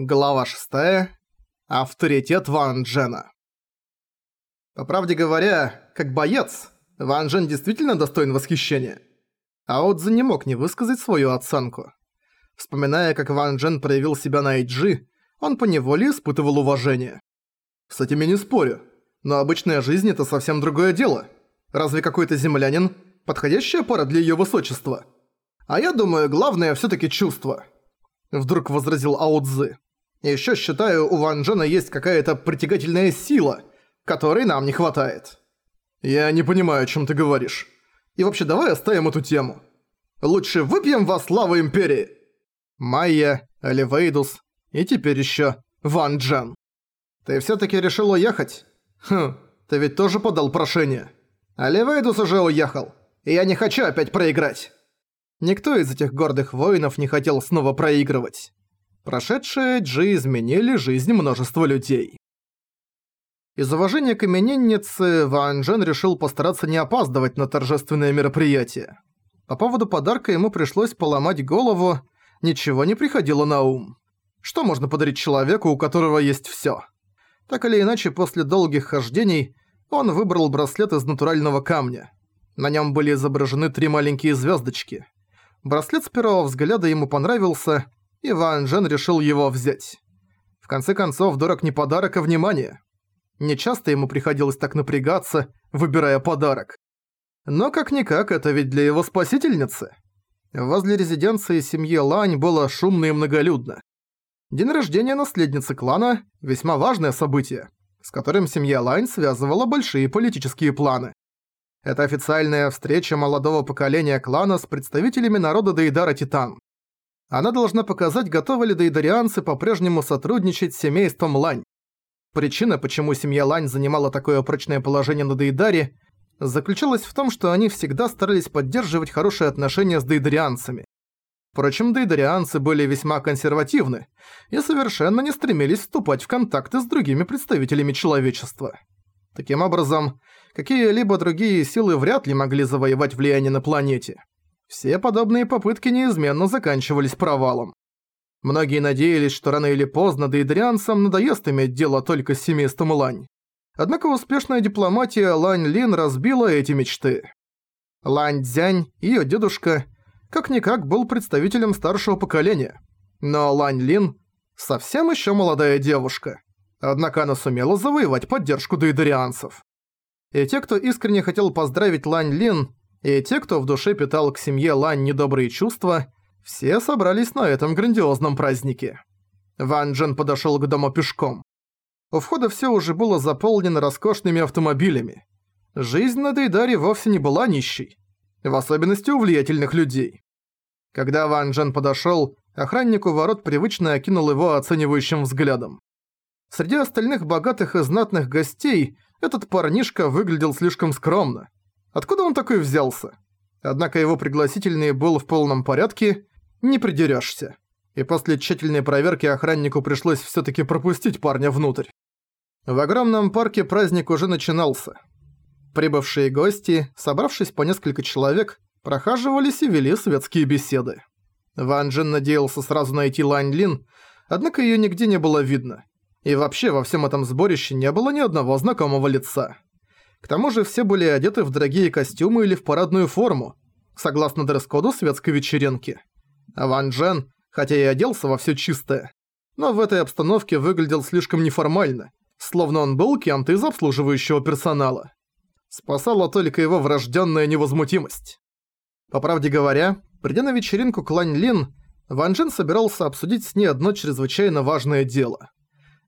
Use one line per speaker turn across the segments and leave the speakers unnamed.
Глава 6. Авторитет Ван Джена. По правде говоря, как боец, Ван Джен действительно достоин восхищения. А Отза не мог не высказать свою оценку. Вспоминая, как Ван Джен проявил себя на IG, он поневоле испытывал уважение. С этим я не спорю, но обычная жизнь – это совсем другое дело. Разве какой-то землянин – подходящая пара для её высочества? А я думаю, главное всё-таки чувство. Вдруг возразил Ао Ещё считаю, у Ван Джена есть какая-то притягательная сила, которой нам не хватает. Я не понимаю, о чём ты говоришь. И вообще, давай оставим эту тему. Лучше выпьем во славу Империи. Майя, Оливейдус и теперь ещё Ван Джен. Ты всё-таки решил уехать? Хм, ты ведь тоже подал прошение. Оливейдус уже уехал, и я не хочу опять проиграть. Никто из этих гордых воинов не хотел снова проигрывать. Прошедшие Джи изменили жизнь множества людей. Из уважения к имениннице Ван Джен решил постараться не опаздывать на торжественное мероприятие. По поводу подарка ему пришлось поломать голову, ничего не приходило на ум. Что можно подарить человеку, у которого есть всё? Так или иначе, после долгих хождений он выбрал браслет из натурального камня. На нём были изображены три маленькие звёздочки. Браслет с первого взгляда ему понравился, и Ван Джен решил его взять. В конце концов, дорог не подарок, а внимание. Нечасто ему приходилось так напрягаться, выбирая подарок. Но как-никак, это ведь для его спасительницы. Возле резиденции семьи Лань было шумно и многолюдно. День рождения наследницы клана – весьма важное событие, с которым семья Лань связывала большие политические планы. Это официальная встреча молодого поколения клана с представителями народа Дейдара Титан. Она должна показать, готовы ли дейдарианцы по-прежнему сотрудничать с семейством Лань. Причина, почему семья Лань занимала такое прочное положение на Дейдаре, заключалась в том, что они всегда старались поддерживать хорошие отношения с дейдарианцами. Впрочем, дейдарианцы были весьма консервативны и совершенно не стремились вступать в контакты с другими представителями человечества. Таким образом, какие-либо другие силы вряд ли могли завоевать влияние на планете. Все подобные попытки неизменно заканчивались провалом. Многие надеялись, что рано или поздно дейдрианцам надоест иметь дело только с семейством Лань. Однако успешная дипломатия Лань Лин разбила эти мечты. Лань Цзянь, её дедушка, как-никак был представителем старшего поколения. Но Лань Лин совсем ещё молодая девушка. Однако она сумела завоевать поддержку дейдерианцев. И те, кто искренне хотел поздравить Лань Лин, и те, кто в душе питал к семье Лань недобрые чувства, все собрались на этом грандиозном празднике. Ван Джен подошёл к дому пешком. У входа всё уже было заполнено роскошными автомобилями. Жизнь на Дейдаре вовсе не была нищей. В особенности у влиятельных людей. Когда Ван Джен подошёл, охранник у ворот привычно окинул его оценивающим взглядом. Среди остальных богатых и знатных гостей этот парнишка выглядел слишком скромно. Откуда он такой взялся? Однако его пригласительный был в полном порядке, не придерёшься. И после тщательной проверки охраннику пришлось всё-таки пропустить парня внутрь. В огромном парке праздник уже начинался. Прибывшие гости, собравшись по несколько человек, прохаживались и вели светские беседы. Ван Джен надеялся сразу найти Лань Лин, однако её нигде не было видно. И вообще во всем этом сборище не было ни одного знакомого лица. К тому же все были одеты в дорогие костюмы или в парадную форму, согласно дресс-коду светской вечеринки. А Ван Джен, хотя и оделся во всё чистое, но в этой обстановке выглядел слишком неформально, словно он был кем-то из обслуживающего персонала. Спасала только его врожденная невозмутимость. По правде говоря, придя на вечеринку Клань Лин, Ван Джен собирался обсудить с ней одно чрезвычайно важное дело.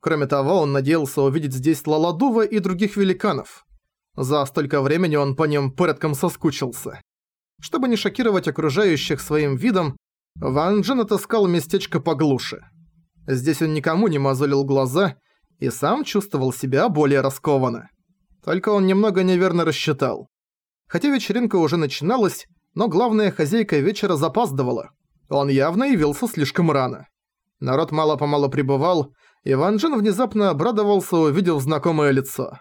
Кроме того, он надеялся увидеть здесь Лаладува и других великанов. За столько времени он по ним порядком соскучился. Чтобы не шокировать окружающих своим видом, Ван Джен отыскал местечко поглуше. Здесь он никому не мозолил глаза и сам чувствовал себя более раскованно. Только он немного неверно рассчитал. Хотя вечеринка уже начиналась, но главная хозяйка вечера запаздывала. Он явно явился слишком рано. Народ мало-помалу прибывал, и Ван Джен внезапно обрадовался, увидев знакомое лицо.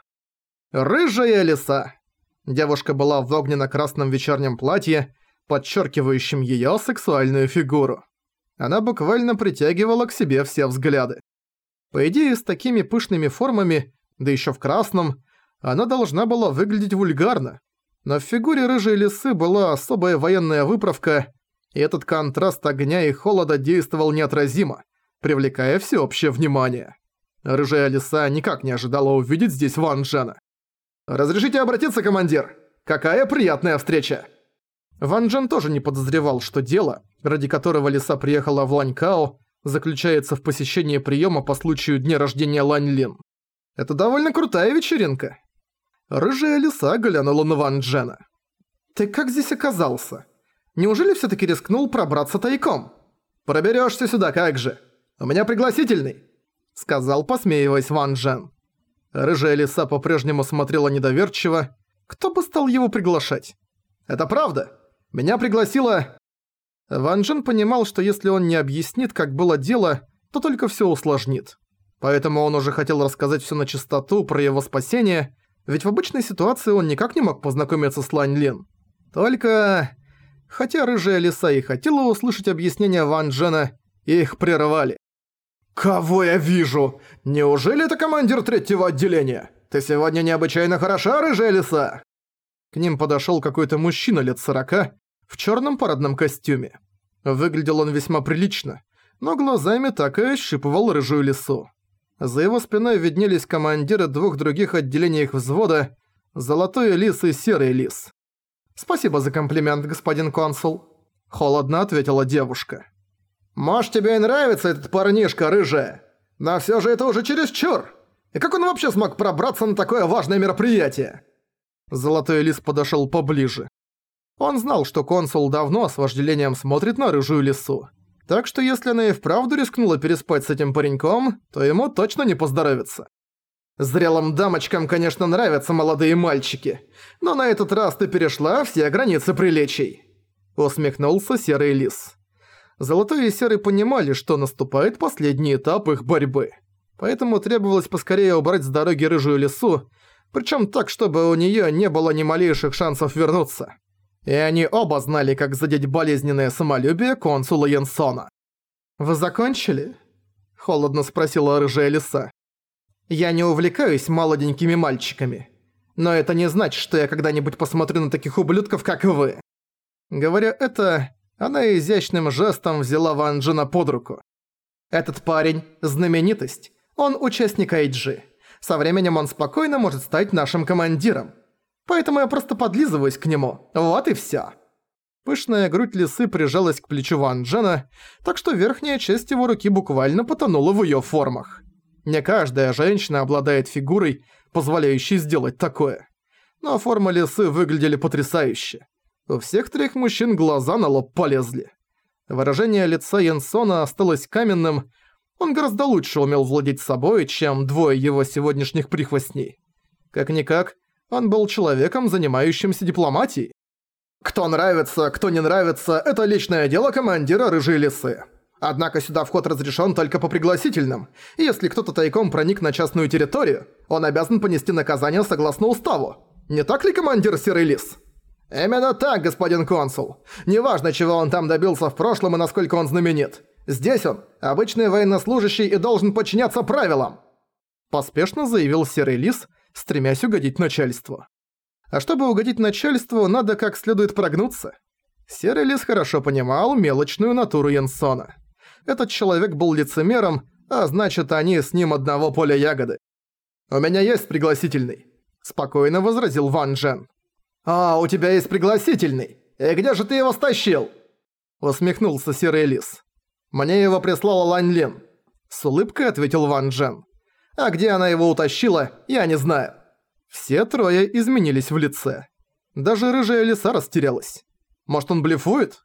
«Рыжая лиса!» Девушка была в огненно-красном вечернем платье, подчеркивающем её сексуальную фигуру. Она буквально притягивала к себе все взгляды. По идее, с такими пышными формами, да еще в красном, она должна была выглядеть вульгарно. Но в фигуре рыжей лисы была особая военная выправка, и этот контраст огня и холода действовал неотразимо, привлекая всеобщее внимание. Рыжая лиса никак не ожидала увидеть здесь Ван Джена. «Разрешите обратиться, командир? Какая приятная встреча!» Ван Джен тоже не подозревал, что дело, ради которого лиса приехала в Ланькао, заключается в посещении приема по случаю дня рождения Лань Лин. Это довольно крутая вечеринка. Рыжая лиса глянула на Ван Джена. «Ты как здесь оказался? Неужели все таки рискнул пробраться тайком? Проберешься сюда, как же? У меня пригласительный!» Сказал, посмеиваясь Ван Джен. Рыжая лиса по-прежнему смотрела недоверчиво. Кто бы стал его приглашать? «Это правда. Меня пригласила...» Ван Джен понимал, что если он не объяснит, как было дело, то только все усложнит. Поэтому он уже хотел рассказать все на чистоту про его спасение, ведь в обычной ситуации он никак не мог познакомиться с Лань Лин. Только... Хотя рыжая лиса и хотела услышать объяснение Ван Джена, их прервали. «Кого я вижу? Неужели это командир третьего отделения? Ты сегодня необычайно хороша, рыжая лиса?» К ним подошёл какой-то мужчина лет сорока в чёрном парадном костюме. Выглядел он весьма прилично, но глазами так и ощипывал рыжую лису. За его спиной виднелись командиры двух других отделений их взвода «Золотой лис» и «Серый лис». «Спасибо за комплимент, господин консул», — холодно ответила девушка. «Может, тебе и нравится этот парнишка, рыжая, но всё же это уже чересчур. И как он вообще смог пробраться на такое важное мероприятие?» Золотой лис подошёл поближе. Он знал, что консул давно с вожделением смотрит на рыжую лису. Так что если она и вправду рискнула переспать с этим пареньком, то ему точно не поздоровится. Зрелым дамочкам, конечно, нравятся молодые мальчики, но на этот раз ты перешла все границы приличий. Усмехнулся Серый Лис. Золотой и Серый понимали, что наступает последний этап их борьбы. Поэтому требовалось поскорее убрать с дороги рыжую лису, причем так, чтобы у нее не было ни малейших шансов вернуться и они оба знали, как задеть болезненное самолюбие консула Янсона. «Вы закончили?» – холодно спросила рыжая лиса. «Я не увлекаюсь молоденькими мальчиками, но это не значит, что я когда-нибудь посмотрю на таких ублюдков, как вы». Говоря это, она изящным жестом взяла Ван Джина под руку. «Этот парень – знаменитость. Он участник Айджи. Со временем он спокойно может стать нашим командиром. Поэтому я просто подлизываюсь к нему. Вот и всё». Пышная грудь лисы прижалась к плечу Ван Джена, так что верхняя часть его руки буквально потонула в её формах. Не каждая женщина обладает фигурой, позволяющей сделать такое. Но формы лисы выглядели потрясающе. У всех трех мужчин глаза на лоб полезли. Выражение лица Янсона осталось каменным, он гораздо лучше умел владеть собой, чем двое его сегодняшних прихвостней. Как-никак, он был человеком, занимающимся дипломатией. Кто нравится, кто не нравится, это личное дело командира Рыжей Лисы. Однако сюда вход разрешен только по пригласительным. Если кто-то тайком проник на частную территорию, он обязан понести наказание согласно уставу. Не так ли, командир Серый Лис? Именно так, господин консул. Неважно, чего он там добился в прошлом и насколько он знаменит. Здесь он, обычный военнослужащий и должен подчиняться правилам. Поспешно заявил Серый Лис, стремясь угодить начальству. А чтобы угодить начальству, надо как следует прогнуться. Серый лис хорошо понимал мелочную натуру Янсона. Этот человек был лицемером, а значит, они с ним одного поля ягоды. «У меня есть пригласительный», – спокойно возразил Ван Джен. «А, у тебя есть пригласительный? И где же ты его стащил?» Усмехнулся Серый Лис. «Мне его прислала Лань Лин», – с улыбкой ответил Ван Джен. А где она его утащила, я не знаю. Все трое изменились в лице. Даже рыжая лиса растерялась. Может, он блефует?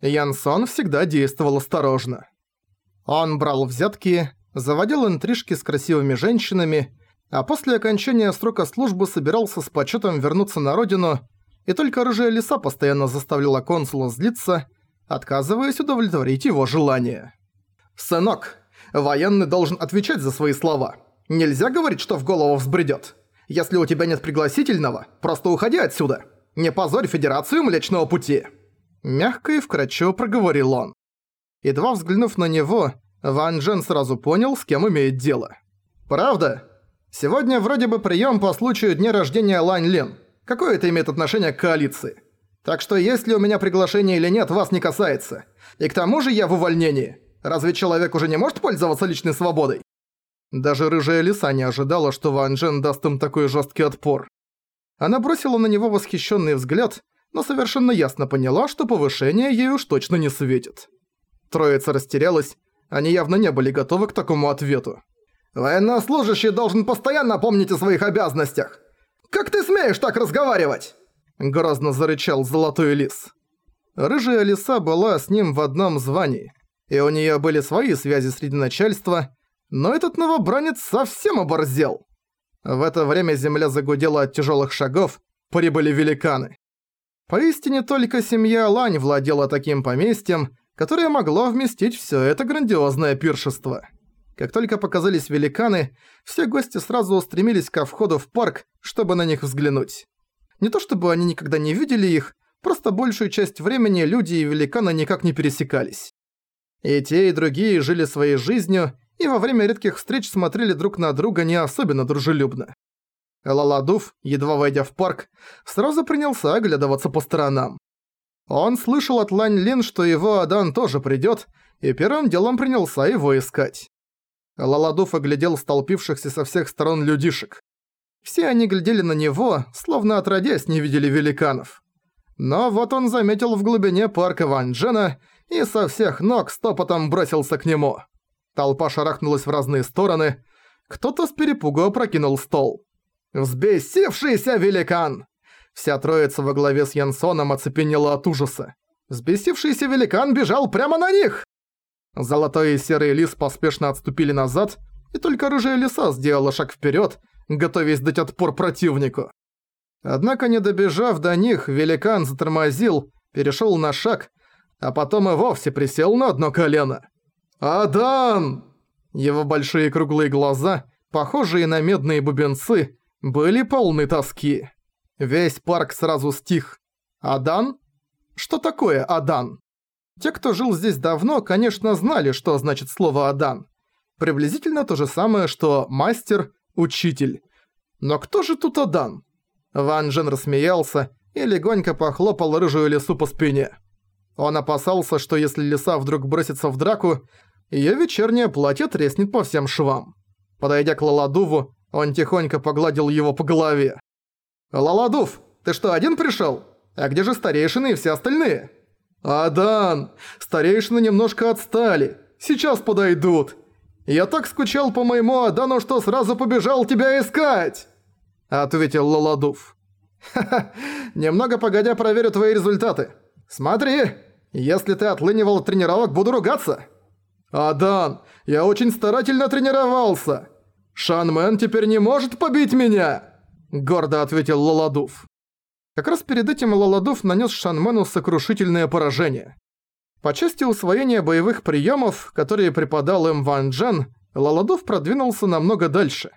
Янсон всегда действовал осторожно. Он брал взятки, заводил интрижки с красивыми женщинами, а после окончания срока службы собирался с почетом вернуться на родину, и только рыжая лиса постоянно заставляла консула злиться, отказываясь удовлетворить его желание. «Сынок, военный должен отвечать за свои слова. Нельзя говорить, что в голову взбредёт. Если у тебя нет пригласительного, просто уходи отсюда. Не позорь Федерацию Млечного Пути!» Мягко и вкратчиво проговорил он. Едва взглянув на него, Ван Джен сразу понял, с кем имеет дело. «Правда? Сегодня вроде бы прием по случаю дня рождения Лань Лин. Какое это имеет отношение к коалиции? Так что есть ли у меня приглашение или нет, вас не касается. И к тому же я в увольнении. Разве человек уже не может пользоваться личной свободой?» Даже рыжая лиса не ожидала, что Ван Джен даст им такой жесткий отпор. Она бросила на него восхищенный взгляд, но совершенно ясно поняла, что повышение ей уж точно не светит. Троица растерялась, они явно не были готовы к такому ответу. «Военнослужащий должен постоянно помнить о своих обязанностях! Как ты смеешь так разговаривать?» Грозно зарычал Золотой Лис. Рыжая лиса была с ним в одном звании, и у нее были свои связи среди начальства, но этот новобранец совсем оборзел. В это время земля загудела от тяжелых шагов, прибыли великаны. Поистине только семья Лань владела таким поместьем, которое могло вместить все это грандиозное пиршество. Как только показались великаны, все гости сразу устремились ко входу в парк, чтобы на них взглянуть. Не то чтобы они никогда не видели их, просто большую часть времени люди и великаны никак не пересекались. И те, и другие жили своей жизнью, и во время редких встреч смотрели друг на друга не особенно дружелюбно. Лаладуф, едва войдя в парк, сразу принялся оглядываться по сторонам. Он слышал от Лань Лин, что его Адан тоже придёт, и первым делом принялся его искать. Лаладуф оглядел столпившихся со всех сторон людишек. Все они глядели на него, словно отродясь не видели великанов. Но вот он заметил в глубине парка Ван Джена и со всех ног стопотом бросился к нему. Толпа шарахнулась в разные стороны. Кто-то с перепугу опрокинул стол. «Взбесившийся великан!» Вся троица во главе с Янсоном оцепенела от ужаса. Взбесившийся великан бежал прямо на них! Золотой и серый лис поспешно отступили назад, и только рыжая лиса сделала шаг вперед, готовясь дать отпор противнику. Однако, не добежав до них, великан затормозил, перешел на шаг, а потом и вовсе присел на одно колено. «Адан!» Его большие круглые глаза, похожие на медные бубенцы, были полны тоски. Весь парк сразу стих. «Адан? Что такое Адан?» Те, кто жил здесь давно, конечно, знали, что значит слово «Адан». Приблизительно то же самое, что «мастер», «учитель». Но кто же тут Адан? Ван Джен рассмеялся и легонько похлопал рыжую лису по спине. Он опасался, что если лиса вдруг бросится в драку, её вечернее платье треснет по всем швам. Подойдя к Лаладуву, он тихонько погладил его по голове. «Лаладув, ты что, один пришёл? А где же старейшины и все остальные?» «Адан, старейшины немножко отстали. Сейчас подойдут. Я так скучал по моему Адану, что сразу побежал тебя искать!» Ответил Лаладув. «Ха-ха, немного погодя проверю твои результаты. Смотри, если ты отлынивал от тренировок, буду ругаться!» «Адан, я очень старательно тренировался! Шанмен теперь не может побить меня!» Гордо ответил Лаладув. Как раз перед этим Лаладув нанес Шанмену сокрушительное поражение. По части усвоения боевых приемов, которые преподал им Ван Джен, Лаладув продвинулся намного дальше.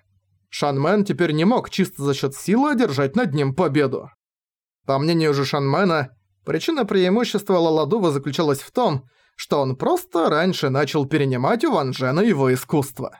Шанмен теперь не мог чисто за счет силы одержать над ним победу. По мнению же Шанмена, причина преимущества Лаладува заключалась в том, что он просто раньше начал перенимать у Ван Джена его искусство.